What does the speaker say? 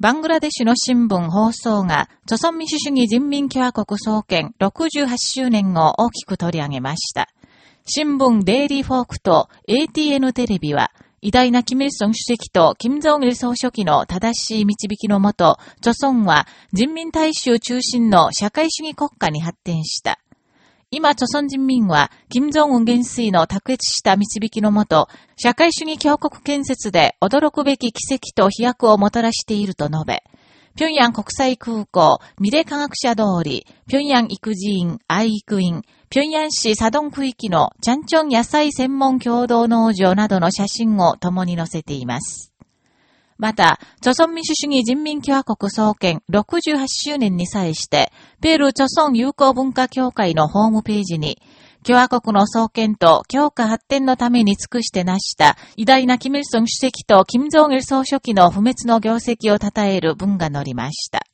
バングラデシュの新聞放送が、朝鮮民主主義人民共和国創建68周年を大きく取り上げました。新聞デイリーフォークと ATN テレビは、偉大なキム・イルソン主席とキム・ジョン・イル総書記の正しい導きのもと、朝鮮は人民大衆中心の社会主義国家に発展した。今、朝鮮人民は、金正恩元帥の卓越した導きのもと、社会主義強国建設で驚くべき奇跡と飛躍をもたらしていると述べ、平壌国際空港、ミレ科学者通り、平壌育児院、愛育院、平壌市佐渡区域のチャンチョン野菜専門共同農場などの写真を共に載せています。また、朝鮮民主主義人民共和国創建68周年に際して、ペルー朝鮮友好文化協会のホームページに、共和国の創建と強化発展のために尽くして成した偉大なキム・イルソン主席とキム・ジョン・イル総書記の不滅の業績を称える文が載りました。